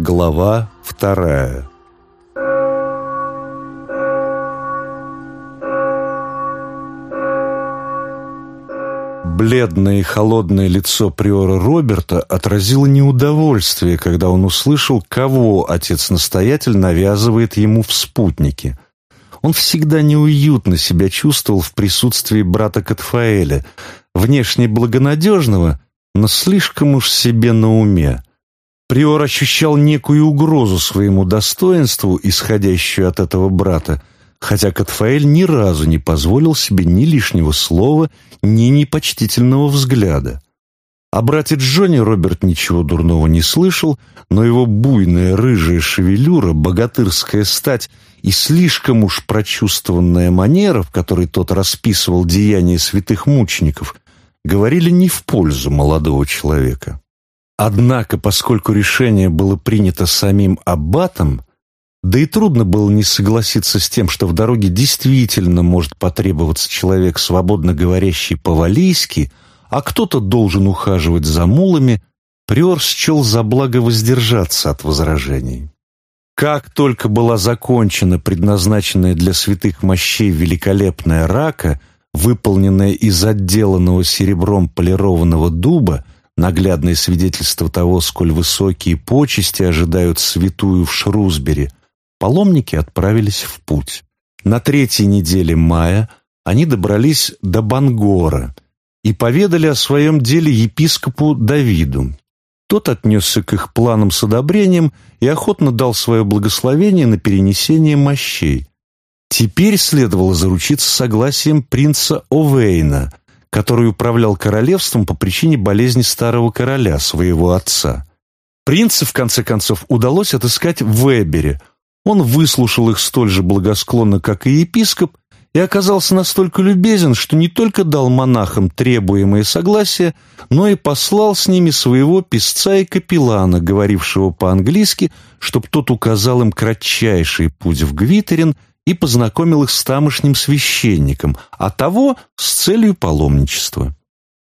Глава вторая Бледное и холодное лицо приора Роберта отразило неудовольствие, когда он услышал, кого отец-настоятель навязывает ему в спутнике. Он всегда неуютно себя чувствовал в присутствии брата Катфаэля, внешне благонадежного, но слишком уж себе на уме. Приор ощущал некую угрозу своему достоинству, исходящую от этого брата, хотя Катфаэль ни разу не позволил себе ни лишнего слова, ни непочтительного взгляда. О брате Джонни Роберт ничего дурного не слышал, но его буйная рыжая шевелюра, богатырская стать и слишком уж прочувствованная манера, в которой тот расписывал деяния святых мучеников, говорили не в пользу молодого человека. Однако, поскольку решение было принято самим аббатом, да и трудно было не согласиться с тем, что в дороге действительно может потребоваться человек, свободно говорящий по-валийски, а кто-то должен ухаживать за мулами, приор счел за благо воздержаться от возражений. Как только была закончена предназначенная для святых мощей великолепная рака, выполненная из отделанного серебром полированного дуба, наглядное свидетельство того, сколь высокие почести ожидают святую в Шрусбери, паломники отправились в путь. На третьей неделе мая они добрались до Бангора и поведали о своем деле епископу Давиду. Тот отнесся к их планам с одобрением и охотно дал свое благословение на перенесение мощей. Теперь следовало заручиться согласием принца Овейна, который управлял королевством по причине болезни старого короля, своего отца. Принца, в конце концов, удалось отыскать в Вебере. Он выслушал их столь же благосклонно, как и епископ, и оказался настолько любезен, что не только дал монахам требуемое согласие, но и послал с ними своего писца и капеллана, говорившего по-английски, чтобы тот указал им кратчайший путь в Гвитерин и познакомил их с тамошним священником, а того с целью паломничества.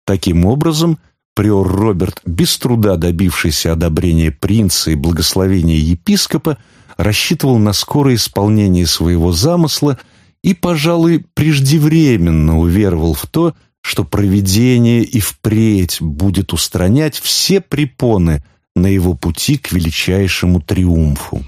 Таким образом, приор Роберт, без труда добившийся одобрения принца и благословения епископа, рассчитывал на скорое исполнение своего замысла и, пожалуй, преждевременно уверовал в то, что провидение и впредь будет устранять все препоны на его пути к величайшему триумфу.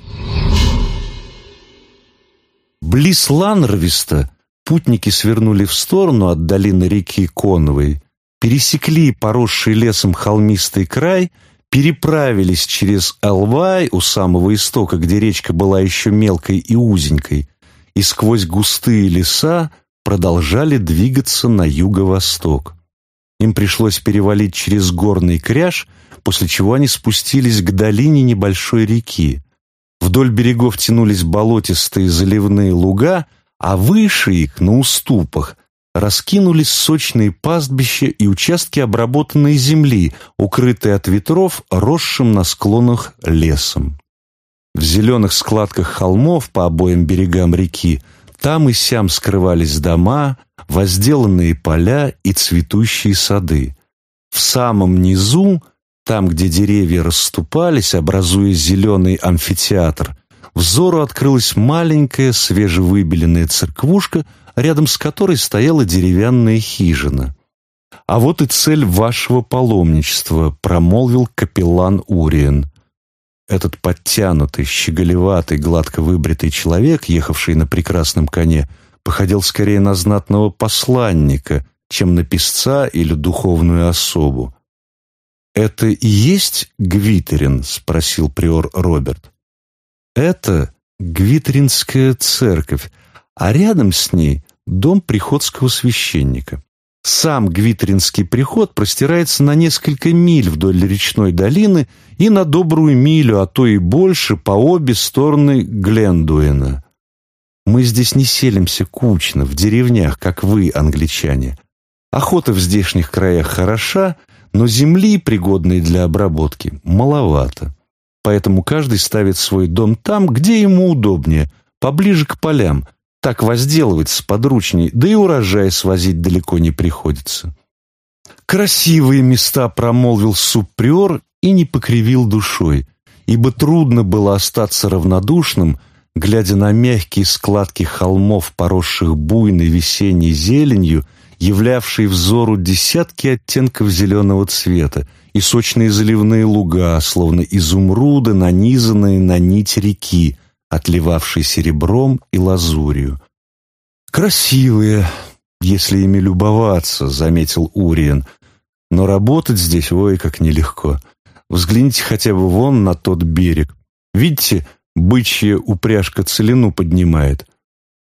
Близ Ланрвиста путники свернули в сторону от долины реки Коновой, пересекли поросший лесом холмистый край, переправились через Элвай у самого истока, где речка была еще мелкой и узенькой, и сквозь густые леса продолжали двигаться на юго-восток. Им пришлось перевалить через горный кряж, после чего они спустились к долине небольшой реки. Вдоль берегов тянулись болотистые заливные луга, а выше их, на уступах, раскинулись сочные пастбища и участки обработанной земли, укрытые от ветров, росшим на склонах лесом. В зеленых складках холмов по обоим берегам реки там и сям скрывались дома, возделанные поля и цветущие сады. В самом низу там, где деревья расступались, образуя зеленый амфитеатр, взору открылась маленькая свежевыбеленная церквушка, рядом с которой стояла деревянная хижина. «А вот и цель вашего паломничества», — промолвил капеллан Уриен. Этот подтянутый, щеголеватый, гладко выбритый человек, ехавший на прекрасном коне, походил скорее на знатного посланника, чем на писца или духовную особу. «Это и есть Гвитерин?» — спросил приор Роберт. «Это Гвитеринская церковь, а рядом с ней дом приходского священника. Сам Гвитеринский приход простирается на несколько миль вдоль речной долины и на добрую милю, а то и больше, по обе стороны Глендуэна. Мы здесь не селимся кучно, в деревнях, как вы, англичане. Охота в здешних краях хороша, но земли, пригодной для обработки, маловато. Поэтому каждый ставит свой дом там, где ему удобнее, поближе к полям. Так возделывать сподручней, да и урожай свозить далеко не приходится. «Красивые места», — промолвил суприор и не покривил душой. ибо трудно было остаться равнодушным, глядя на мягкие складки холмов, поросших буйной весенней зеленью, являвшие взору десятки оттенков зеленого цвета, и сочные заливные луга, словно изумруды, нанизанные на нить реки, отливавшей серебром и лазурью. «Красивые, если ими любоваться», — заметил Уриен, — «но работать здесь, ой, как нелегко. Взгляните хотя бы вон на тот берег. Видите, бычья упряжка целину поднимает.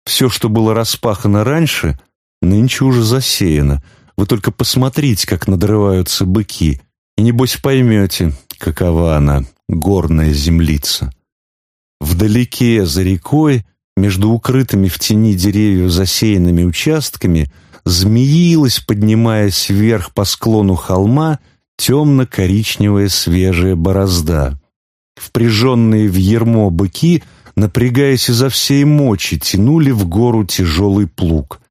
Все, что было распахано раньше, нынче уже засеяно. Вы только посмотрите, как надрываются быки, и, небось, поймете, какова она, горная землица. Вдалеке, за рекой, между укрытыми в тени деревьев засеянными участками, змеилась, поднимаясь вверх по склону холма, темно-коричневая свежая борозда. Впряженные в ермо быки, напрягаясь изо всей мочи, тянули в гору тяжелый плуг.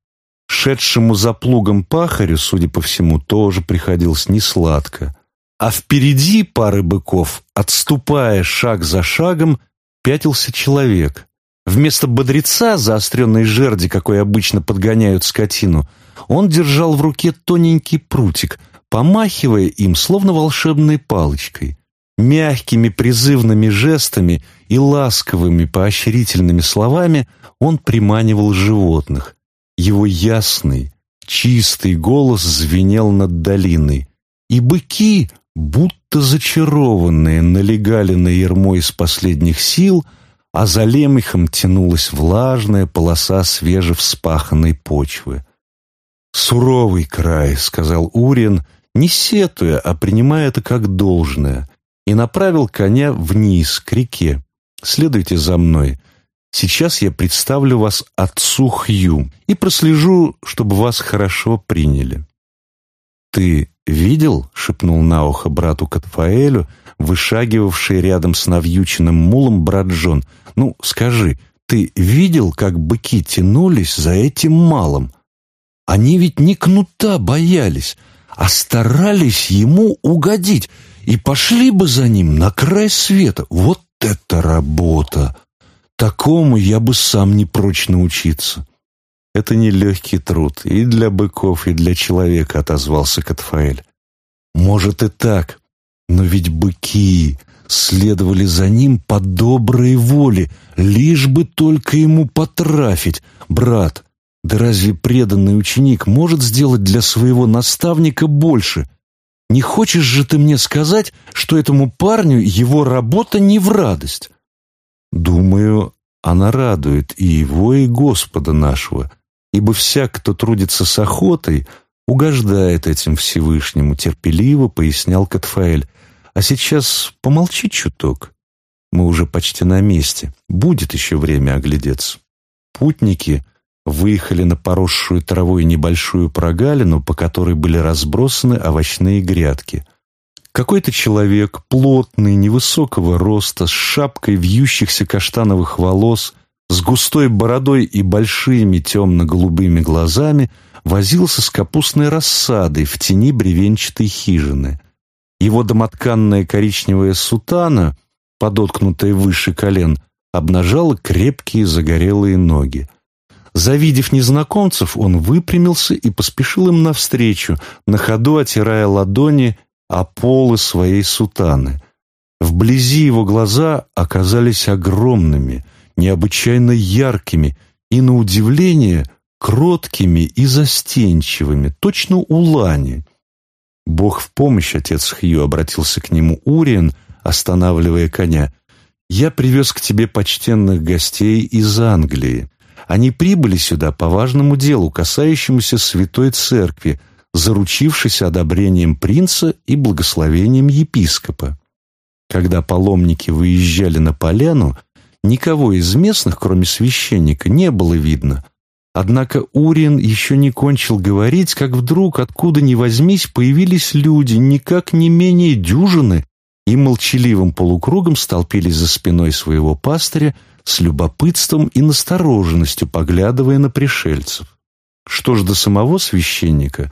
Шедшему за плугом пахарю, судя по всему, тоже приходилось несладко. А впереди пары быков, отступая шаг за шагом, пятился человек. Вместо бодреца, заостренной жерди, какой обычно подгоняют скотину, он держал в руке тоненький прутик, помахивая им, словно волшебной палочкой. Мягкими призывными жестами и ласковыми поощрительными словами он приманивал животных. Его ясный, чистый голос звенел над долиной, и быки, будто зачарованные, налегали на ермо из последних сил, а за лемехом тянулась влажная полоса свежевспаханной почвы. «Суровый край», — сказал Урин, не сетуя, а принимая это как должное и направил коня вниз, к реке. «Следуйте за мной. Сейчас я представлю вас отцу Хью и прослежу, чтобы вас хорошо приняли». «Ты видел?» — шепнул на ухо брату Катфаэлю, вышагивавший рядом с навьюченным мулом брат Джон. «Ну, скажи, ты видел, как быки тянулись за этим малым? Они ведь не кнута боялись, а старались ему угодить и пошли бы за ним на край света. Вот это работа! Такому я бы сам не прочь научиться. Это не легкий труд и для быков, и для человека, отозвался Катфаэль. Может и так, но ведь быки следовали за ним по доброй воле, лишь бы только ему потрафить. Брат, да разве преданный ученик может сделать для своего наставника больше — не хочешь же ты мне сказать, что этому парню его работа не в радость? Думаю, она радует и его, и Господа нашего, ибо всяк, кто трудится с охотой, угождает этим Всевышнему, терпеливо пояснял Катфаэль. А сейчас помолчи чуток. Мы уже почти на месте. Будет еще время оглядеться. Путники выехали на поросшую травой небольшую прогалину, по которой были разбросаны овощные грядки. Какой-то человек, плотный, невысокого роста, с шапкой вьющихся каштановых волос, с густой бородой и большими темно-голубыми глазами, возился с капустной рассадой в тени бревенчатой хижины. Его домотканная коричневая сутана, подоткнутая выше колен, обнажала крепкие загорелые ноги. Завидев незнакомцев, он выпрямился и поспешил им навстречу, на ходу отирая ладони о полы своей сутаны. Вблизи его глаза оказались огромными, необычайно яркими и, на удивление, кроткими и застенчивыми, точно у лани. «Бог в помощь, отец Хью», — обратился к нему Уриен, останавливая коня. «Я привез к тебе почтенных гостей из Англии. Они прибыли сюда по важному делу, касающемуся Святой Церкви, заручившись одобрением принца и благословением епископа. Когда паломники выезжали на поляну, никого из местных, кроме священника, не было видно. Однако Уриен еще не кончил говорить, как вдруг, откуда ни возьмись, появились люди, никак не менее дюжины, и молчаливым полукругом столпились за спиной своего пастыря, с любопытством и настороженностью поглядывая на пришельцев. Что ж до самого священника,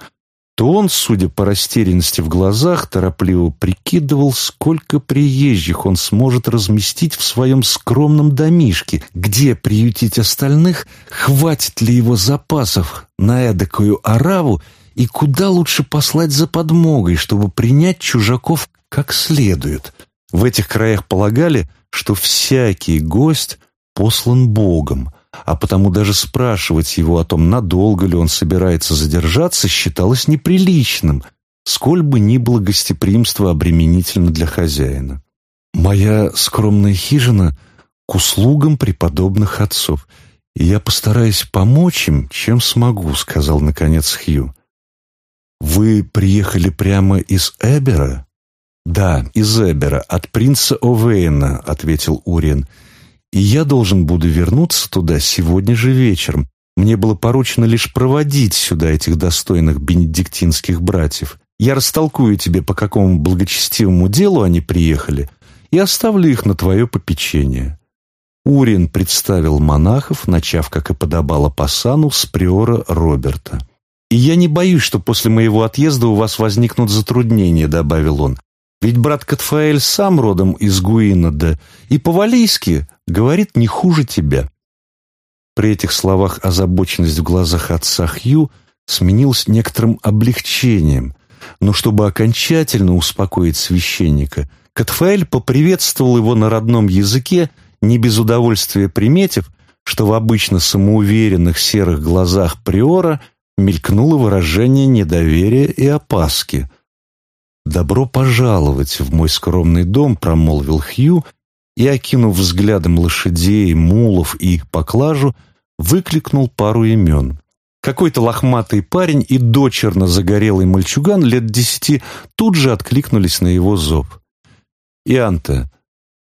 то он, судя по растерянности в глазах, торопливо прикидывал, сколько приезжих он сможет разместить в своем скромном домишке, где приютить остальных, хватит ли его запасов на эдакую ораву и куда лучше послать за подмогой, чтобы принять чужаков как следует. В этих краях полагали, что всякий гость послан Богом, а потому даже спрашивать его о том, надолго ли он собирается задержаться, считалось неприличным, сколь бы ни было гостеприимство обременительно для хозяина. «Моя скромная хижина к услугам преподобных отцов, и я постараюсь помочь им, чем смогу», — сказал, наконец, Хью. «Вы приехали прямо из Эбера?» «Да, из Эбера, от принца Овейна», — ответил Уриен. И я должен буду вернуться туда сегодня же вечером. Мне было поручено лишь проводить сюда этих достойных бенедиктинских братьев. Я растолкую тебе, по какому благочестивому делу они приехали, и оставлю их на твое попечение». Урин представил монахов, начав, как и подобало пасану, с приора Роберта. «И я не боюсь, что после моего отъезда у вас возникнут затруднения», — добавил он. «Ведь брат Катфаэль сам родом из Гуинада, и по-валийски говорит не хуже тебя». При этих словах озабоченность в глазах отца Хью сменилась некоторым облегчением, но чтобы окончательно успокоить священника, Катфаэль поприветствовал его на родном языке, не без удовольствия приметив, что в обычно самоуверенных серых глазах приора мелькнуло выражение недоверия и опаски. «Добро пожаловать в мой скромный дом», — промолвил Хью, и, окинув взглядом лошадей, мулов и их поклажу, выкликнул пару имен. Какой-то лохматый парень и дочерно загорелый мальчуган лет десяти тут же откликнулись на его зов. «Ианта,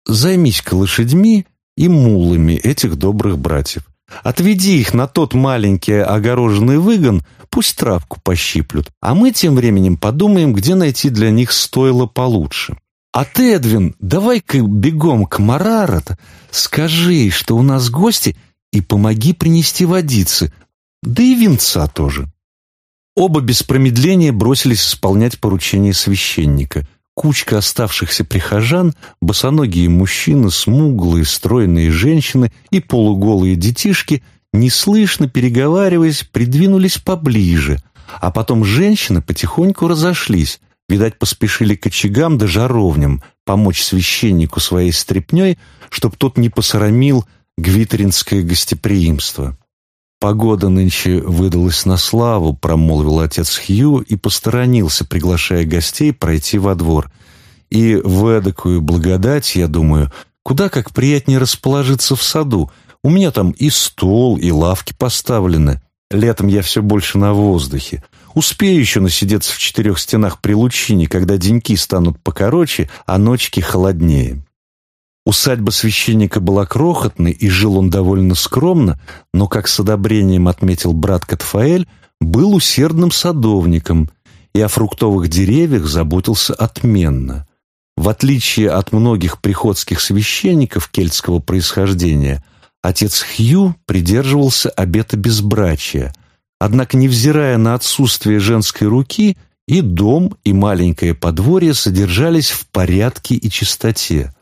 займись-ка лошадьми и мулами этих добрых братьев. Отведи их на тот маленький огороженный выгон, пусть травку пощиплют, а мы тем временем подумаем, где найти для них стойло получше». А ты, Эдвин, давай-ка бегом к Марарат, скажи, что у нас гости, и помоги принести водицы, да и винца тоже». Оба без промедления бросились исполнять поручение священника. Кучка оставшихся прихожан, босоногие мужчины, смуглые, стройные женщины и полуголые детишки, неслышно переговариваясь, придвинулись поближе, а потом женщины потихоньку разошлись, Видать, поспешили к очагам да жаровням помочь священнику своей стряпней, чтоб тот не посрамил гвитеринское гостеприимство. «Погода нынче выдалась на славу», — промолвил отец Хью и посторонился, приглашая гостей пройти во двор. «И в эдакую благодать, я думаю, куда как приятнее расположиться в саду. У меня там и стол, и лавки поставлены. Летом я все больше на воздухе. Успею еще насидеться в четырех стенах при лучине, когда деньки станут покороче, а ночки холоднее. Усадьба священника была крохотной, и жил он довольно скромно, но, как с одобрением отметил брат Катфаэль, был усердным садовником и о фруктовых деревьях заботился отменно. В отличие от многих приходских священников кельтского происхождения, отец Хью придерживался обета безбрачия – Однако, невзирая на отсутствие женской руки, и дом, и маленькое подворье содержались в порядке и чистоте.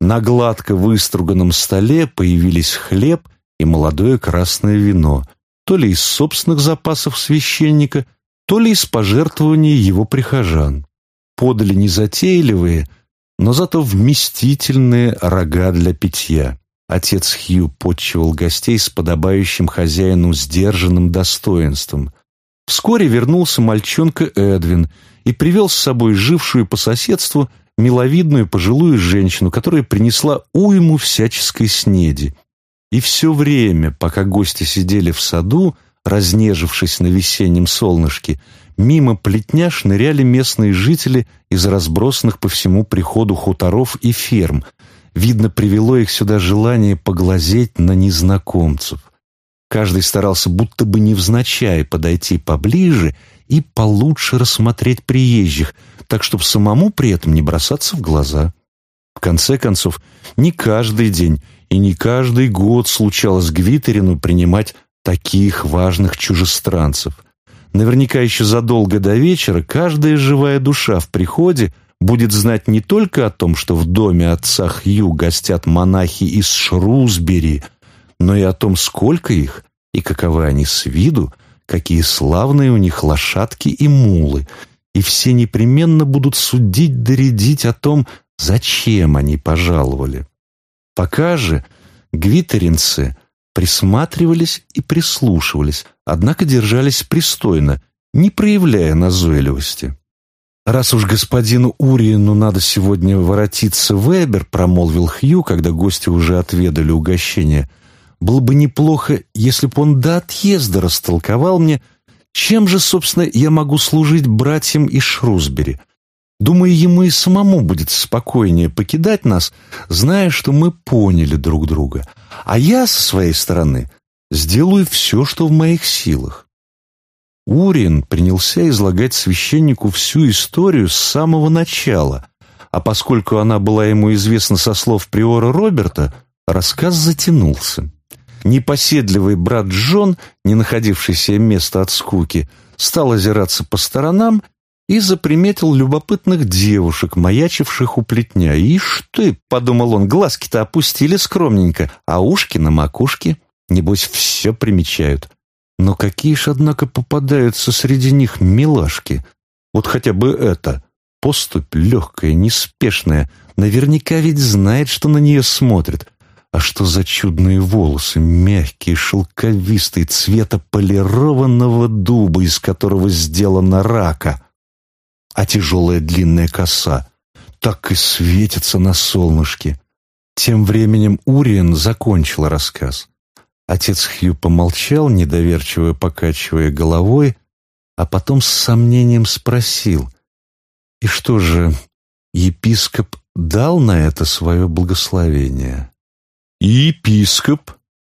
На гладко выструганном столе появились хлеб и молодое красное вино, то ли из собственных запасов священника, то ли из пожертвований его прихожан. Подали незатейливые, но зато вместительные рога для питья. Отец Хью подчивал гостей с подобающим хозяину сдержанным достоинством. Вскоре вернулся мальчонка Эдвин и привел с собой жившую по соседству миловидную пожилую женщину, которая принесла уйму всяческой снеди. И все время, пока гости сидели в саду, разнежившись на весеннем солнышке, мимо плетня шныряли местные жители из разбросанных по всему приходу хуторов и ферм, Видно, привело их сюда желание поглазеть на незнакомцев. Каждый старался будто бы невзначай подойти поближе и получше рассмотреть приезжих, так чтобы самому при этом не бросаться в глаза. В конце концов, не каждый день и не каждый год случалось Гвитерину принимать таких важных чужестранцев. Наверняка еще задолго до вечера каждая живая душа в приходе будет знать не только о том, что в доме отца Хью гостят монахи из Шрусбери, но и о том, сколько их и каковы они с виду, какие славные у них лошадки и мулы, и все непременно будут судить доредить о том, зачем они пожаловали. Пока же гвитеринцы присматривались и прислушивались, однако держались пристойно, не проявляя назойливости. «Раз уж господину Уриену надо сегодня воротиться в Эбер», промолвил Хью, когда гости уже отведали угощение, «было бы неплохо, если бы он до отъезда растолковал мне, чем же, собственно, я могу служить братьям из Шрусбери. Думаю, ему и самому будет спокойнее покидать нас, зная, что мы поняли друг друга. А я, со своей стороны, сделаю все, что в моих силах. Урин принялся излагать священнику всю историю с самого начала, а поскольку она была ему известна со слов приора Роберта, рассказ затянулся. Непоседливый брат Джон, не находившийся места от скуки, стал озираться по сторонам и заприметил любопытных девушек, маячивших у плетня. «Ишь ты!» — подумал он, — глазки-то опустили скромненько, а ушки на макушке, небось, все примечают. Но какие ж, однако, попадаются среди них милашки. Вот хотя бы это. Поступь легкая, неспешная. Наверняка ведь знает, что на нее смотрит. А что за чудные волосы, мягкие, шелковистые, цвета полированного дуба, из которого сделана рака. А тяжелая длинная коса так и светится на солнышке. Тем временем Уриен закончил рассказ. Отец Хью помолчал, недоверчиво покачивая головой, а потом с сомнением спросил, «И что же, епископ дал на это свое благословение?» «И епископ,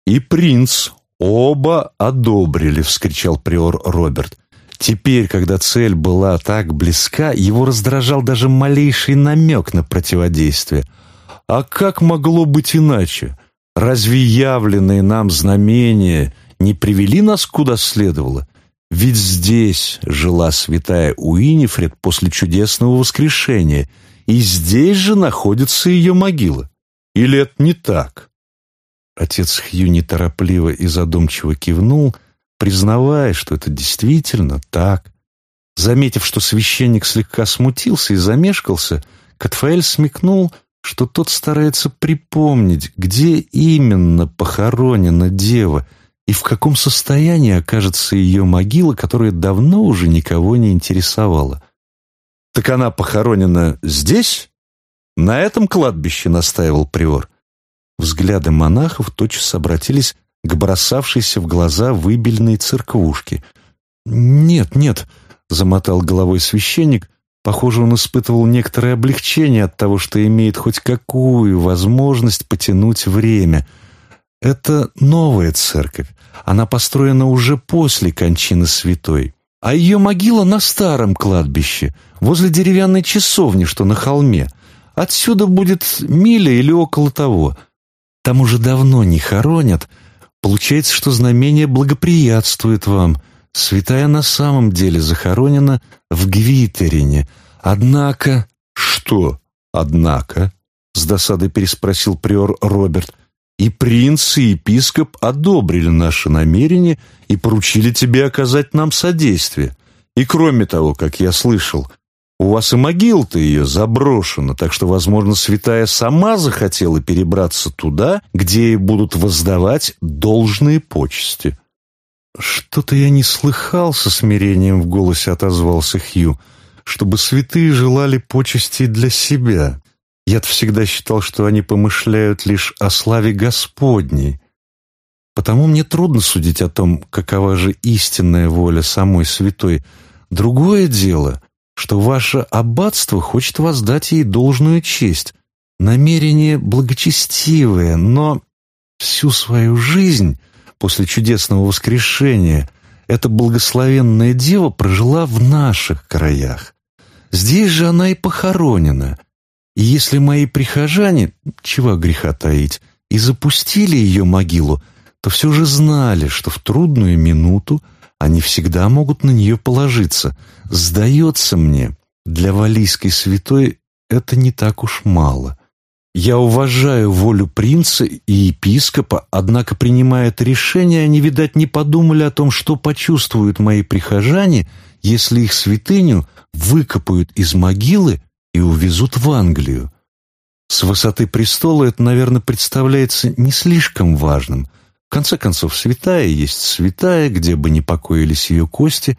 и принц оба одобрили», — вскричал приор Роберт. Теперь, когда цель была так близка, его раздражал даже малейший намек на противодействие. А как могло быть иначе? Разве явленные нам знамения не привели нас куда следовало? Ведь здесь жила святая Уинифред после чудесного воскрешения, и здесь же находится ее могила. Или это не так? Отец Хью неторопливо и задумчиво кивнул, признавая, что это действительно так. Заметив, что священник слегка смутился и замешкался, Катфаэль смекнул — что тот старается припомнить, где именно похоронена дева и в каком состоянии окажется ее могила, которая давно уже никого не интересовала. «Так она похоронена здесь?» «На этом кладбище», — настаивал приор. Взгляды монахов тотчас обратились к бросавшейся в глаза выбельной церквушке. «Нет, нет», — замотал головой священник, Похоже, он испытывал некоторое облегчение от того, что имеет хоть какую возможность потянуть время. Это новая церковь. Она построена уже после кончины святой. А ее могила на старом кладбище, возле деревянной часовни, что на холме. Отсюда будет миля или около того. Там уже давно не хоронят. Получается, что знамение благоприятствует вам — Святая на самом деле захоронена в Гвитерине. Однако... Что «однако»? С досадой переспросил приор Роберт. И принц, и епископ одобрили наше намерение и поручили тебе оказать нам содействие. И кроме того, как я слышал, у вас и могила-то ее заброшена, так что, возможно, святая сама захотела перебраться туда, где ей будут воздавать должные почести. «Что-то я не слыхал со смирением в голосе отозвался Хью, чтобы святые желали почести для себя. я всегда считал, что они помышляют лишь о славе Господней. Потому мне трудно судить о том, какова же истинная воля самой святой. Другое дело, что ваше аббатство хочет воздать ей должную честь. Намерение благочестивое, но всю свою жизнь после чудесного воскрешения, эта благословенная дева прожила в наших краях. Здесь же она и похоронена. И если мои прихожане, чего греха таить, и запустили ее могилу, то все же знали, что в трудную минуту они всегда могут на нее положиться. Сдается мне, для валийской святой это не так уж мало. Я уважаю волю принца и епископа, однако, принимая это решение, они, видать, не подумали о том, что почувствуют мои прихожане, если их святыню выкопают из могилы и увезут в Англию. С высоты престола это, наверное, представляется не слишком важным. В конце концов, святая есть святая, где бы ни покоились ее кости,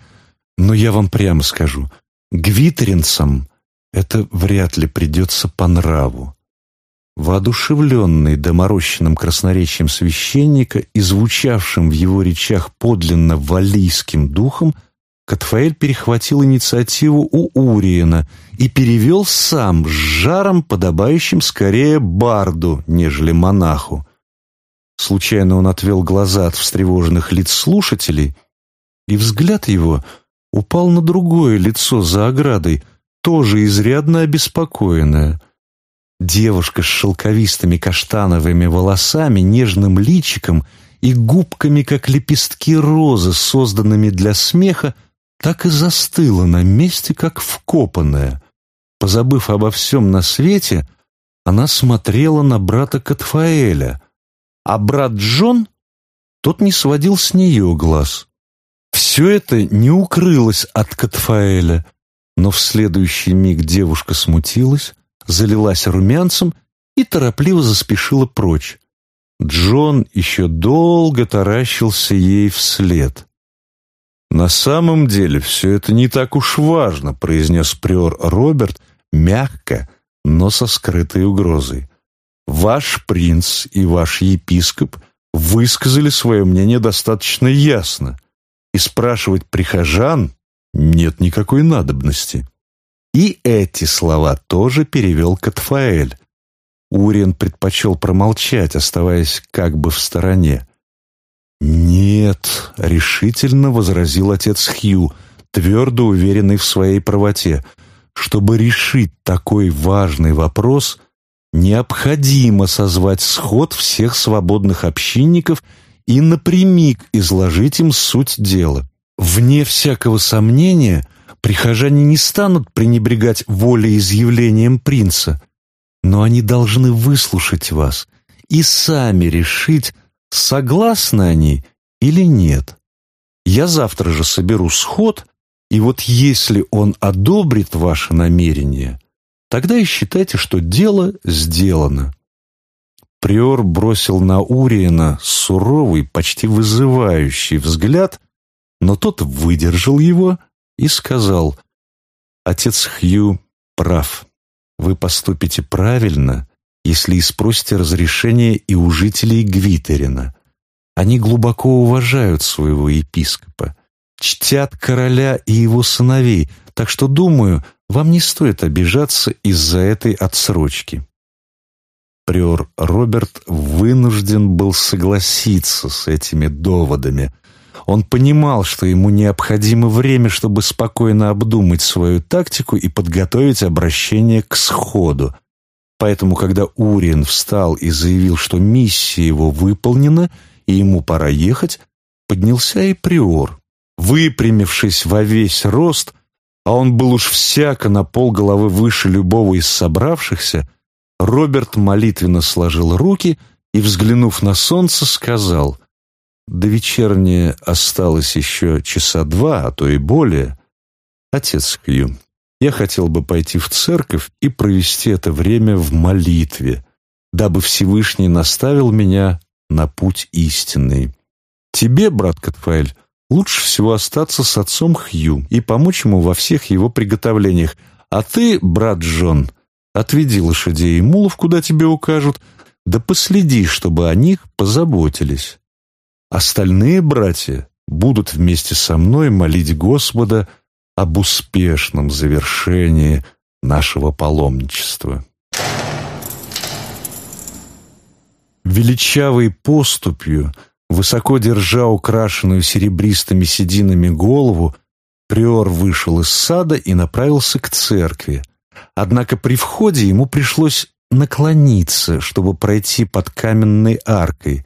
но я вам прямо скажу, гвитеринцам это вряд ли придется по нраву. Воодушевленный доморощенным красноречием священника и звучавшим в его речах подлинно валийским духом, Катфаэль перехватил инициативу у Уриена и перевел сам с жаром, подобающим скорее барду, нежели монаху. Случайно он отвел глаза от встревоженных лиц слушателей, и взгляд его упал на другое лицо за оградой, тоже изрядно обеспокоенное — Девушка с шелковистыми каштановыми волосами, нежным личиком и губками, как лепестки розы, созданными для смеха, так и застыла на месте, как вкопанная. Позабыв обо всем на свете, она смотрела на брата Катфаэля, а брат Джон, тот не сводил с нее глаз. Все это не укрылось от Катфаэля, но в следующий миг девушка смутилась, залилась румянцем и торопливо заспешила прочь. Джон еще долго таращился ей вслед. «На самом деле все это не так уж важно», — произнес приор Роберт мягко, но со скрытой угрозой. «Ваш принц и ваш епископ высказали свое мнение достаточно ясно, и спрашивать прихожан нет никакой надобности». И эти слова тоже перевел Катфаэль. Уриен предпочел промолчать, оставаясь как бы в стороне. «Нет», — решительно возразил отец Хью, твердо уверенный в своей правоте. «Чтобы решить такой важный вопрос, необходимо созвать сход всех свободных общинников и напрямик изложить им суть дела. Вне всякого сомнения, Прихожане не станут пренебрегать волеизъявлением принца, но они должны выслушать вас и сами решить, согласны они или нет. Я завтра же соберу сход, и вот если он одобрит ваше намерение, тогда и считайте, что дело сделано». Приор бросил на Уриена суровый, почти вызывающий взгляд, но тот выдержал его и сказал, «Отец Хью прав. Вы поступите правильно, если и спросите разрешения и у жителей Гвитерина. Они глубоко уважают своего епископа, чтят короля и его сыновей, так что, думаю, вам не стоит обижаться из-за этой отсрочки». Приор Роберт вынужден был согласиться с этими доводами – он понимал, что ему необходимо время, чтобы спокойно обдумать свою тактику и подготовить обращение к сходу. Поэтому, когда Уриен встал и заявил, что миссия его выполнена и ему пора ехать, поднялся и приор. Выпрямившись во весь рост, а он был уж всяко на полголовы выше любого из собравшихся, Роберт молитвенно сложил руки и, взглянув на солнце, сказал — до вечернее осталось еще часа два, а то и более. Отец Хью, я хотел бы пойти в церковь и провести это время в молитве, дабы Всевышний наставил меня на путь истинный. Тебе, брат Катфаэль, лучше всего остаться с отцом Хью и помочь ему во всех его приготовлениях. А ты, брат Джон, отведи лошадей и мулов, куда тебе укажут, да последи, чтобы о них позаботились. Остальные братья будут вместе со мной молить Господа об успешном завершении нашего паломничества. Величавой поступью, высоко держа украшенную серебристыми сединами голову, приор вышел из сада и направился к церкви. Однако при входе ему пришлось наклониться, чтобы пройти под каменной аркой.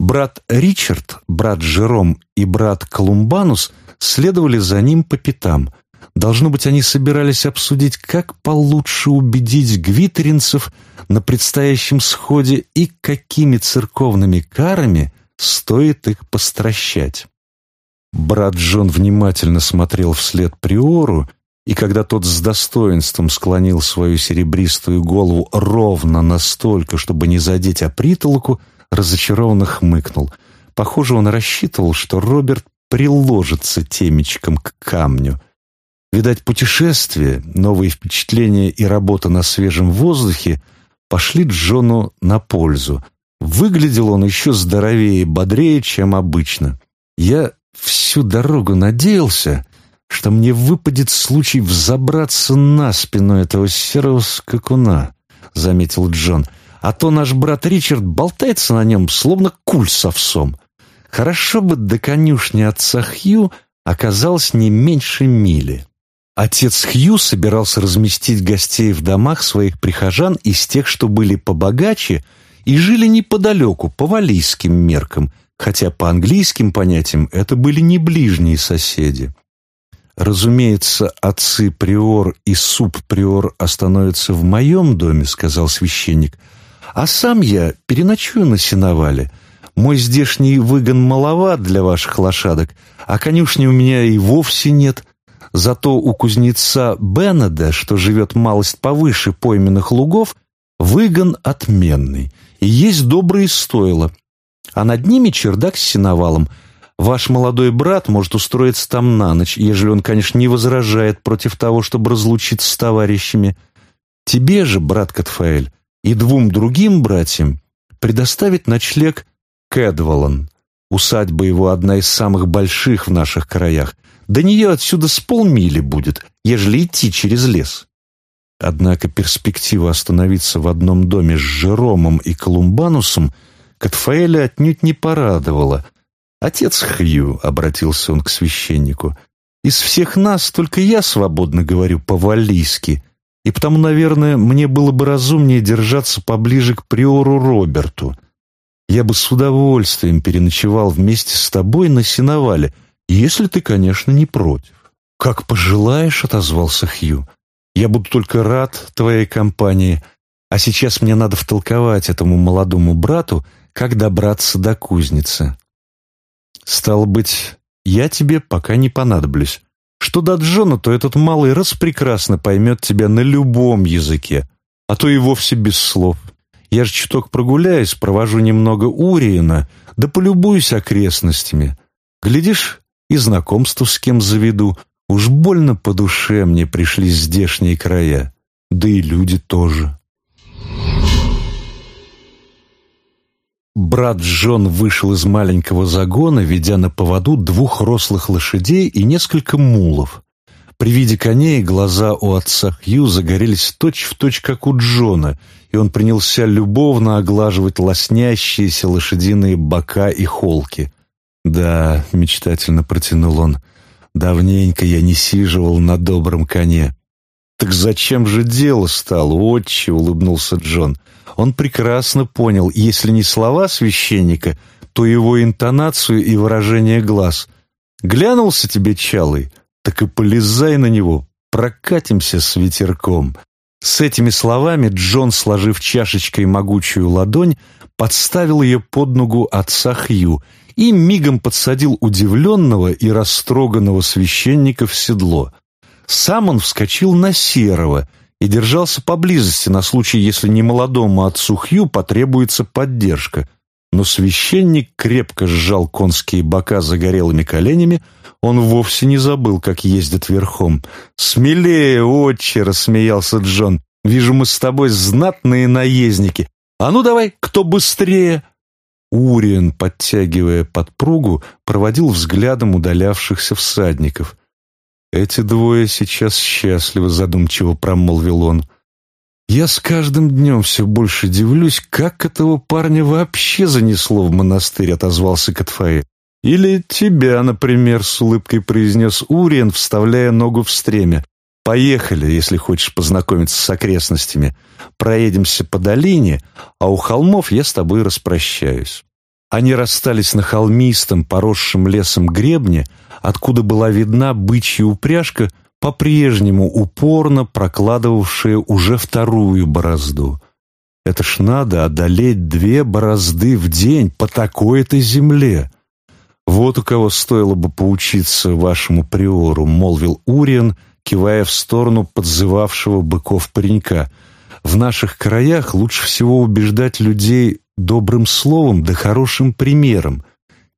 Брат Ричард, брат Жером и брат Колумбанус следовали за ним по пятам. Должно быть, они собирались обсудить, как получше убедить гвитеринцев на предстоящем сходе и какими церковными карами стоит их постращать. Брат Джон внимательно смотрел вслед Приору, и когда тот с достоинством склонил свою серебристую голову ровно настолько, чтобы не задеть о притолоку, разочарованно хмыкнул. Похоже, он рассчитывал, что Роберт приложится темечком к камню. Видать, путешествие, новые впечатления и работа на свежем воздухе пошли Джону на пользу. Выглядел он еще здоровее и бодрее, чем обычно. Я всю дорогу надеялся, что мне выпадет случай взобраться на спину этого серого скакуна, — заметил Джон. А то наш брат Ричард болтается на нем, словно куль с овсом. Хорошо бы до конюшни отца Хью оказалось не меньше мили. Отец Хью собирался разместить гостей в домах своих прихожан из тех, что были побогаче и жили неподалеку, по валийским меркам, хотя по английским понятиям это были не ближние соседи. «Разумеется, отцы приор и суб-приор остановятся в моем доме», — сказал священник, «а сам я переночую на сеновале. Мой здешний выгон маловат для ваших лошадок, а конюшни у меня и вовсе нет. Зато у кузнеца Беннеда, что живет малость повыше пойменных лугов, выгон отменный, и есть добрые стойла, а над ними чердак с сеновалом. Ваш молодой брат может устроиться там на ночь, ежели он, конечно, не возражает против того, чтобы разлучиться с товарищами. Тебе же, брат Катфаэль, и двум другим братьям предоставить ночлег Кэдвалан. Усадьба его одна из самых больших в наших краях. До нее отсюда с полмили будет, ежели идти через лес. Однако перспектива остановиться в одном доме с Жеромом и Колумбанусом – Катфаэля отнюдь не порадовала. «Отец Хью», — обратился он к священнику, — «из всех нас только я свободно говорю по-валлийски, и потому, наверное, мне было бы разумнее держаться поближе к приору Роберту. Я бы с удовольствием переночевал вместе с тобой на сеновале, если ты, конечно, не против». «Как пожелаешь», — отозвался Хью. «Я буду только рад твоей компании, а сейчас мне надо втолковать этому молодому брату, как добраться до кузницы. Стало быть, я тебе пока не понадоблюсь. Что до Джона, то этот малый раз прекрасно поймет тебя на любом языке, а то и вовсе без слов. Я же чуток прогуляюсь, провожу немного Уриена, да полюбуюсь окрестностями. Глядишь, и знакомство с кем заведу. Уж больно по душе мне пришли здешние края, да и люди тоже. Брат Джон вышел из маленького загона, ведя на поводу двух рослых лошадей и несколько мулов. При виде коней глаза у отца Хью загорелись точь-в-точь, точь, как у Джона, и он принялся любовно оглаживать лоснящиеся лошадиные бока и холки. «Да», — мечтательно протянул он, — «давненько я не сиживал на добром коне». «Так зачем же дело стало, отче?» — улыбнулся Джон. Он прекрасно понял, если не слова священника, то его интонацию и выражение глаз. «Глянулся тебе, Чалый, так и полезай на него, прокатимся с ветерком». С этими словами Джон, сложив чашечкой могучую ладонь, подставил ее под ногу отца Хью и мигом подсадил удивленного и растроганного священника в седло. Сам он вскочил на серого — и держался поблизости на случай, если немолодому отцу Хью потребуется поддержка. Но священник крепко сжал конские бока загорелыми коленями, он вовсе не забыл, как ездит верхом. «Смелее, отче!» — рассмеялся Джон. «Вижу, мы с тобой знатные наездники. А ну давай, кто быстрее!» Уриен, подтягивая подпругу, проводил взглядом удалявшихся всадников. «Эти двое сейчас счастливы», — задумчиво промолвил он. «Я с каждым днем все больше дивлюсь, как этого парня вообще занесло в монастырь», — отозвался Катфаэль. «Или тебя, например», — с улыбкой произнес Уриен, вставляя ногу в стремя. «Поехали, если хочешь познакомиться с окрестностями. Проедемся по долине, а у холмов я с тобой распрощаюсь». Они расстались на холмистом, поросшем лесом гребне, откуда была видна бычья упряжка, по-прежнему упорно прокладывавшая уже вторую борозду. Это ж надо одолеть две борозды в день по такой-то земле. Вот у кого стоило бы поучиться вашему приору, молвил Уриен, кивая в сторону подзывавшего быков паренька. В наших краях лучше всего убеждать людей добрым словом да хорошим примером.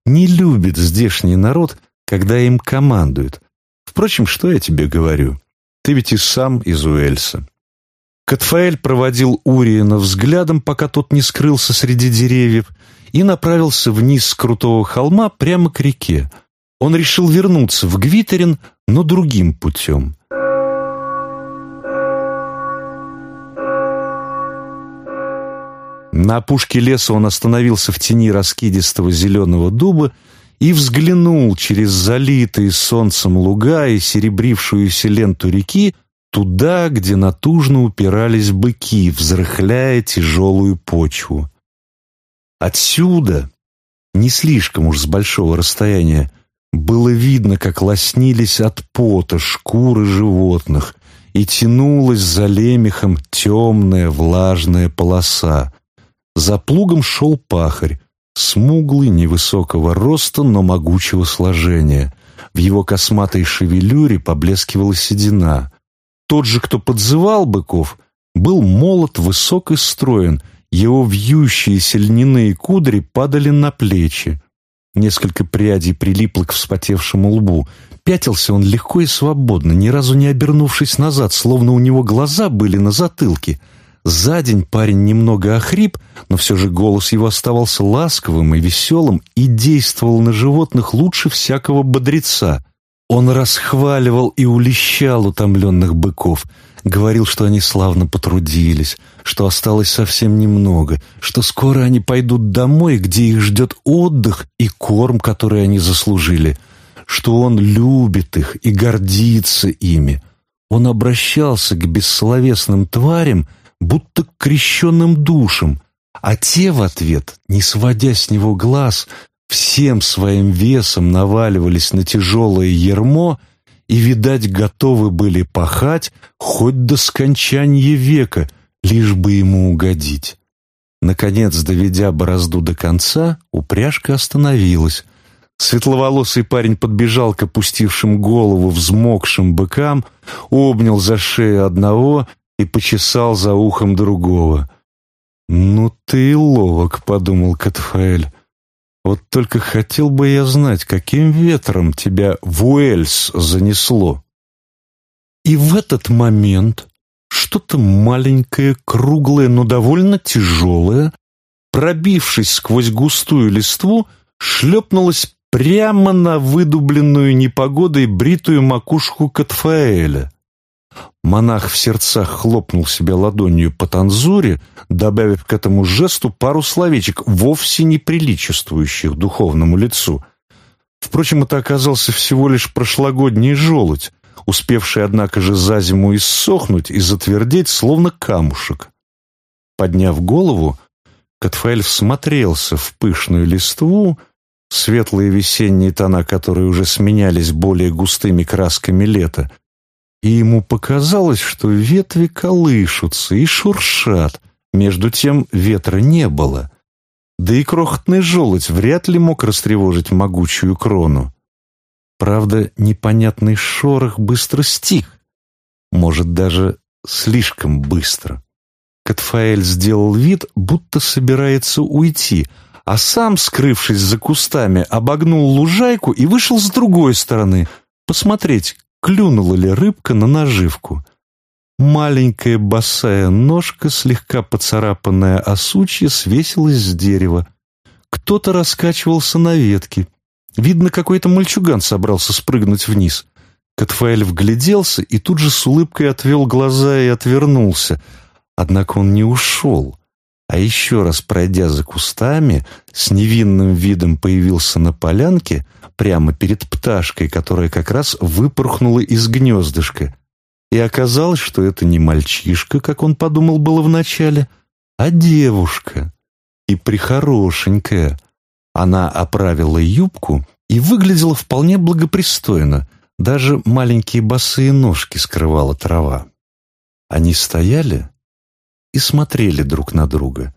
Не любит здешний народ, когда им командуют. Впрочем, что я тебе говорю? Ты ведь и сам из Уэльса. Катфаэль проводил Уриена взглядом, пока тот не скрылся среди деревьев, и направился вниз с крутого холма прямо к реке. Он решил вернуться в Гвитерин, но другим путем. На опушке леса он остановился в тени раскидистого зеленого дуба и взглянул через залитые солнцем луга и серебрившуюся ленту реки туда, где натужно упирались быки, взрыхляя тяжелую почву. Отсюда, не слишком уж с большого расстояния, было видно, как лоснились от пота шкуры животных, и тянулась за лемехом темная влажная полоса. За плугом шел пахарь, смуглый, невысокого роста, но могучего сложения. В его косматой шевелюре поблескивала седина. Тот же, кто подзывал быков, был молод, высок и строен, его вьющиеся льняные кудри падали на плечи. Несколько прядей прилипло к вспотевшему лбу. Пятился он легко и свободно, ни разу не обернувшись назад, словно у него глаза были на затылке. За день парень немного охрип, но все же голос его оставался ласковым и веселым и действовал на животных лучше всякого бодреца. Он расхваливал и улещал утомленных быков, говорил, что они славно потрудились, что осталось совсем немного, что скоро они пойдут домой, где их ждет отдых и корм, который они заслужили, что он любит их и гордится ими. Он обращался к бессловесным тварям, будто к крещенным душам, а те в ответ, не сводя с него глаз, всем своим весом наваливались на тяжелое ермо и, видать, готовы были пахать хоть до скончания века, лишь бы ему угодить. Наконец, доведя борозду до конца, упряжка остановилась. Светловолосый парень подбежал к опустившим голову взмокшим быкам, обнял за шею одного и почесал за ухом другого. «Ну ты и ловок», — подумал Катфаэль. Вот только хотел бы я знать, каким ветром тебя в Уэльс занесло. И в этот момент что-то маленькое, круглое, но довольно тяжелое, пробившись сквозь густую листву, шлепнулось прямо на выдубленную непогодой бритую макушку Катфаэля. Монах в сердцах хлопнул себя ладонью по танзуре, добавив к этому жесту пару словечек, вовсе не приличествующих духовному лицу. Впрочем, это оказался всего лишь прошлогодний желудь, успевший, однако же, за зиму иссохнуть и затвердеть, словно камушек. Подняв голову, Катфаэль всмотрелся в пышную листву, светлые весенние тона, которые уже сменялись более густыми красками лета, и ему показалось, что ветви колышутся и шуршат. Между тем ветра не было. Да и крохотный желудь вряд ли мог растревожить могучую крону. Правда, непонятный шорох быстро стих. Может, даже слишком быстро. Катфаэль сделал вид, будто собирается уйти, а сам, скрывшись за кустами, обогнул лужайку и вышел с другой стороны, посмотреть, клюнула ли рыбка на наживку. Маленькая босая ножка, слегка поцарапанная о сучье, свесилась с дерева. Кто-то раскачивался на ветке. Видно, какой-то мальчуган собрался спрыгнуть вниз. Катфаэль вгляделся и тут же с улыбкой отвел глаза и отвернулся. Однако он не ушел, а еще раз пройдя за кустами, с невинным видом появился на полянке — прямо перед пташкой, которая как раз выпорхнула из гнездышка. И оказалось, что это не мальчишка, как он подумал было вначале, а девушка. И прихорошенькая. Она оправила юбку и выглядела вполне благопристойно, даже маленькие босые ножки скрывала трава. Они стояли и смотрели друг на друга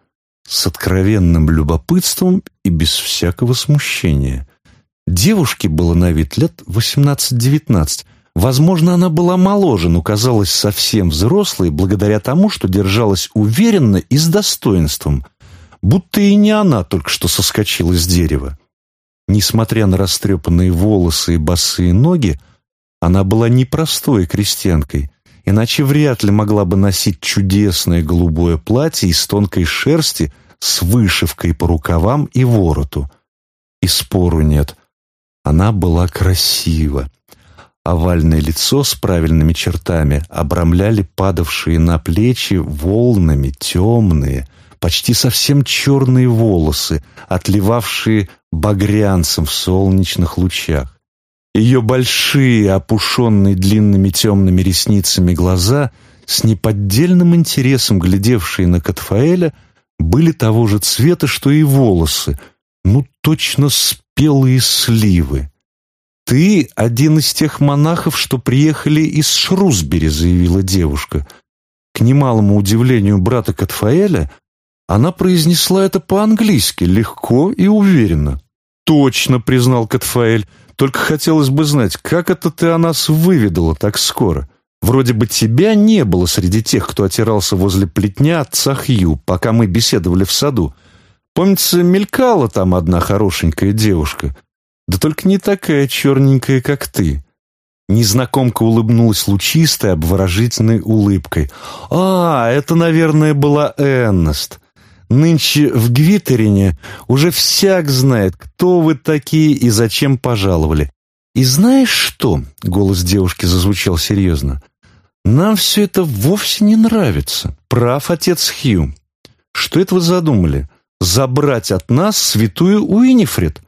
с откровенным любопытством и без всякого смущения. Девушке было на вид лет восемнадцать-девятнадцать. Возможно, она была моложе, но казалась совсем взрослой благодаря тому, что держалась уверенно и с достоинством, будто и не она только что соскочила с дерева. Несмотря на растрепанные волосы и босые ноги, она была непростой крестьянкой, иначе вряд ли могла бы носить чудесное голубое платье из тонкой шерсти с вышивкой по рукавам и вороту. И спору нет, она была красива. Овальное лицо с правильными чертами обрамляли падавшие на плечи волнами темные, почти совсем черные волосы, отливавшие багрянцем в солнечных лучах. Ее большие, опушенные длинными темными ресницами глаза, с неподдельным интересом глядевшие на Катфаэля, были того же цвета, что и волосы, ну точно спелые сливы. «Ты один из тех монахов, что приехали из Шрусбери», — заявила девушка. К немалому удивлению брата Катфаэля, она произнесла это по-английски, легко и уверенно. «Точно», — признал Катфаэль, только хотелось бы знать, как это ты о нас выведала так скоро? Вроде бы тебя не было среди тех, кто отирался возле плетня отца Хью, пока мы беседовали в саду. Помнится, мелькала там одна хорошенькая девушка. Да только не такая черненькая, как ты». Незнакомка улыбнулась лучистой, обворожительной улыбкой. «А, это, наверное, была Эннест. Нынче в Гвитерине уже всяк знает, кто вы такие и зачем пожаловали. И знаешь что?» — голос девушки зазвучал серьезно. «Нам все это вовсе не нравится. Прав отец Хью. Что это вы задумали? Забрать от нас святую Уинифред?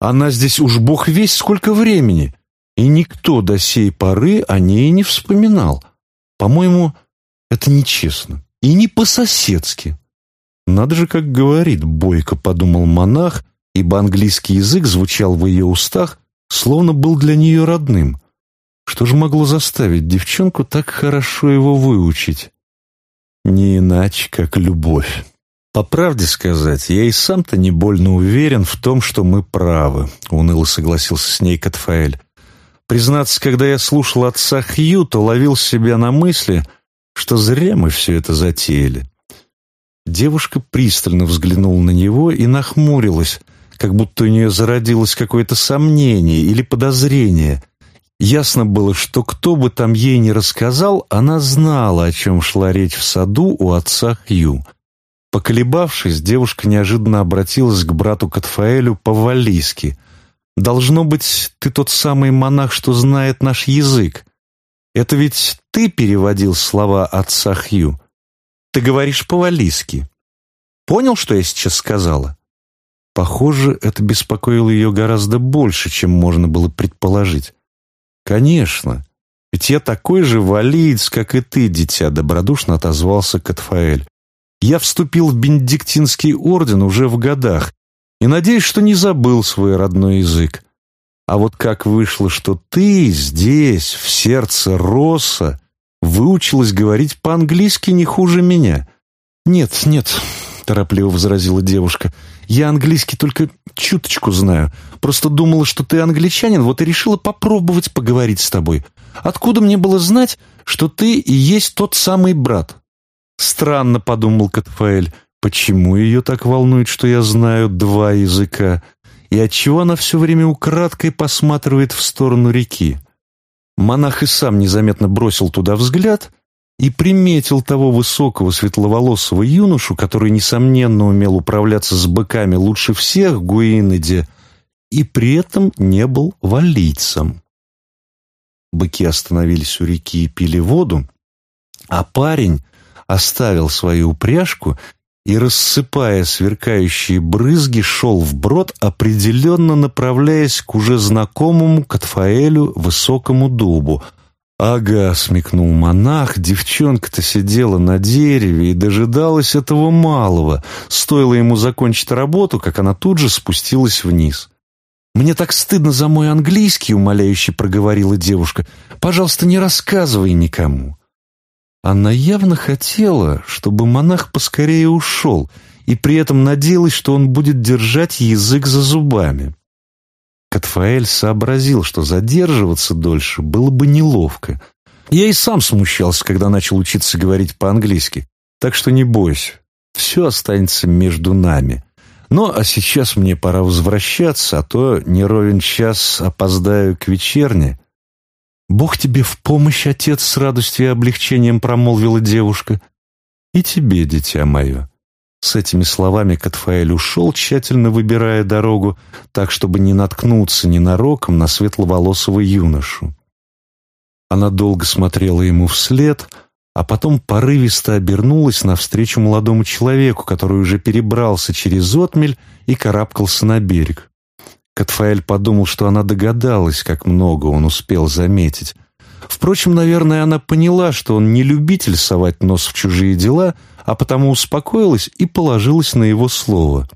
Она здесь уж бог весь сколько времени, и никто до сей поры о ней не вспоминал. По-моему, это нечестно и не по-соседски». «Надо же, как говорит Бойко», — подумал монах, ибо английский язык звучал в ее устах, словно был для нее родным. Что же могло заставить девчонку так хорошо его выучить? Не иначе, как любовь. По правде сказать, я и сам-то не больно уверен в том, что мы правы, уныло согласился с ней Катфаэль. Признаться, когда я слушал отца Хью, то ловил себя на мысли, что зря мы все это затеяли. Девушка пристально взглянула на него и нахмурилась, как будто у нее зародилось какое-то сомнение или подозрение. Ясно было, что кто бы там ей ни рассказал, она знала, о чем шла речь в саду у отца Хью. Поколебавшись, девушка неожиданно обратилась к брату Катфаэлю по-валлийски. «Должно быть, ты тот самый монах, что знает наш язык. Это ведь ты переводил слова отца Хью?» Ты говоришь по-валийски. Понял, что я сейчас сказала?» Похоже, это беспокоило ее гораздо больше, чем можно было предположить. «Конечно, ведь я такой же валиец, как и ты, дитя», — добродушно отозвался Катфаэль. «Я вступил в Бенедиктинский орден уже в годах и надеюсь, что не забыл свой родной язык. А вот как вышло, что ты здесь, в сердце Росса, выучилась говорить по-английски не хуже меня». «Нет, нет», — торопливо возразила девушка, — «я английский только чуточку знаю. Просто думала, что ты англичанин, вот и решила попробовать поговорить с тобой. Откуда мне было знать, что ты и есть тот самый брат?» «Странно», — подумал Катфаэль, — «почему ее так волнует, что я знаю два языка?» и отчего она все время украдкой посматривает в сторону реки. Монах и сам незаметно бросил туда взгляд и приметил того высокого светловолосого юношу, который, несомненно, умел управляться с быками лучше всех Гуиниде, и при этом не был валийцем. Быки остановились у реки и пили воду, а парень оставил свою упряжку и, рассыпая сверкающие брызги, шел вброд, определенно направляясь к уже знакомому Катфаэлю высокому дубу, Ага, смекнул монах, девчонка-то сидела на дереве и дожидалась этого малого. Стоило ему закончить работу, как она тут же спустилась вниз. «Мне так стыдно за мой английский», — умоляюще проговорила девушка. «Пожалуйста, не рассказывай никому». Она явно хотела, чтобы монах поскорее ушел, и при этом надеялась, что он будет держать язык за зубами. Катфаэль сообразил, что задерживаться дольше было бы неловко. Я и сам смущался, когда начал учиться говорить по-английски. Так что не бойся, все останется между нами. Ну, а сейчас мне пора возвращаться, а то не ровен час опоздаю к вечерне. «Бог тебе в помощь, отец!» — с радостью и облегчением промолвила девушка. «И тебе, дитя мое!» С этими словами Катфаэль ушел, тщательно выбирая дорогу, так, чтобы не наткнуться ненароком на светловолосого юношу. Она долго смотрела ему вслед, а потом порывисто обернулась навстречу молодому человеку, который уже перебрался через отмель и карабкался на берег. Катфаэль подумал, что она догадалась, как много он успел заметить. Впрочем, наверное, она поняла, что он не любитель совать нос в чужие дела — а потому успокоилась и положилась на его слово.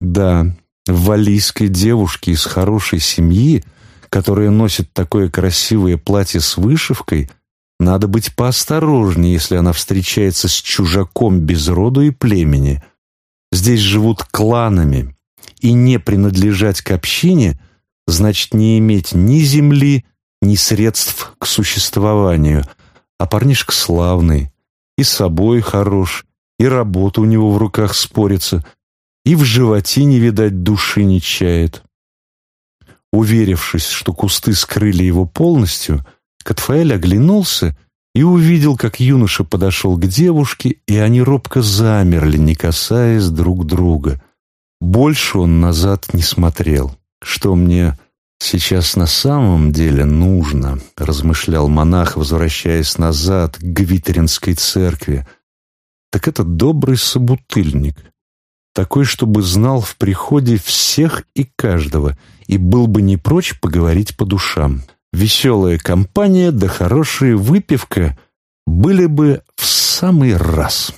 Да, валийской девушке из хорошей семьи, которая носит такое красивое платье с вышивкой, надо быть поосторожнее, если она встречается с чужаком без роду и племени. Здесь живут кланами, и не принадлежать к общине значит не иметь ни земли, ни средств к существованию, а парнишка славный, и собой хорош, и работа у него в руках спорится, и в животе не видать души не чает. Уверившись, что кусты скрыли его полностью, Катфаэль оглянулся и увидел, как юноша подошел к девушке, и они робко замерли, не касаясь друг друга. Больше он назад не смотрел. Что мне «Сейчас на самом деле нужно», — размышлял монах, возвращаясь назад к Гвитеринской церкви, «так это добрый собутыльник, такой, чтобы знал в приходе всех и каждого, и был бы не прочь поговорить по душам. Веселая компания да хорошая выпивка были бы в самый раз».